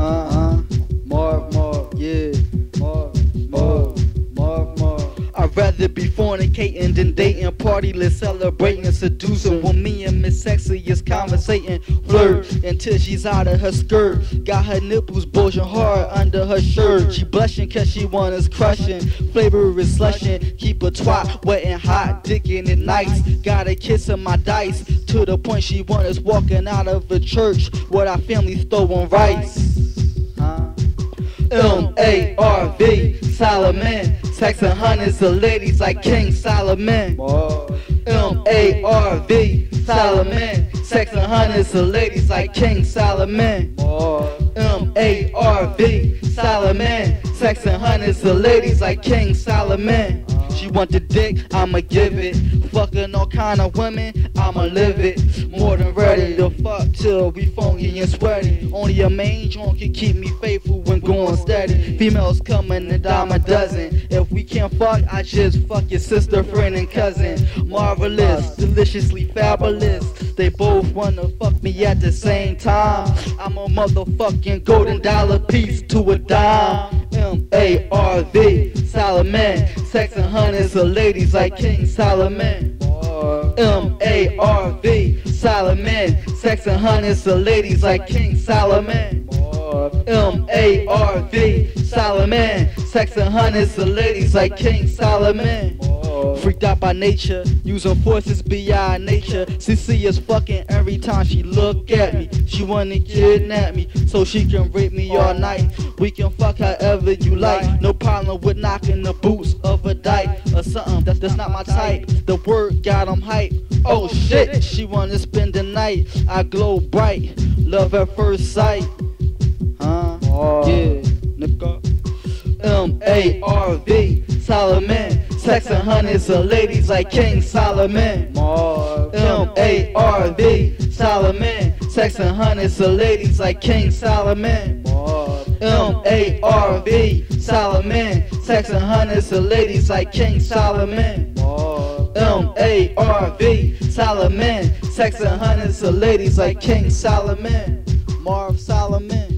Uh-huh. Marv, Marv, yeah. Marv, Marv, Marv, Marv. I'd rather be fornicating than dating, partyless, celebrating, seducing. When me and Miss Sexy is conversating, flirt until she's out of her skirt. Got her nipples bulging hard under her shirt. She blushing cause she want us crushing. Flavor is slushing, keep a twat wet and hot, dicking it nice. Got a kiss in my dice to the point she want us walking out of the church where our family's throwing rice. M A R V Solomon, sexing hundreds of ladies like King Solomon. M A R V Solomon, sexing hundreds of ladies like King Solomon. M A R V Solomon, sexing hundreds of ladies like King Solomon. She want the dick, I'ma give it. Fucking all kind of women, I'ma live it. More than ready to fuck till we funky and sweaty. Only a main joint can keep me faithful steady. Females coming a dime a dozen. If we can't fuck, I just fuck your sister, friend, and cousin. Marvelous, deliciously fabulous. They both wanna fuck me at the same time. I'm a motherfucking golden dollar piece to a dime. M A R V Solomon, sexing hundreds of ladies like King Solomon. M A R V Solomon, sexing hundreds of ladies like King Solomon. M A R V Solomon, sexing hundreds of ladies like King Solomon. Freaked out by nature, using forces beyond nature. CC is fucking every time she look at me. She wanna kidnap me so she can rape me all night. We can fuck however you like. No problem with knocking the boots of a dyke or something that's, that's not my type. The word got 'em hype. Oh shit, she wanna spend the night. I glow bright, love at first sight. M A R V Solomon, sexing hundreds of ladies like King Solomon. M A R V Solomon, sexing hundreds of ladies like King Solomon. M A R V Solomon, sexing hundreds of ladies like King Solomon. M A R V Solomon, sexing hundreds of ladies like King Solomon. Marv Solomon.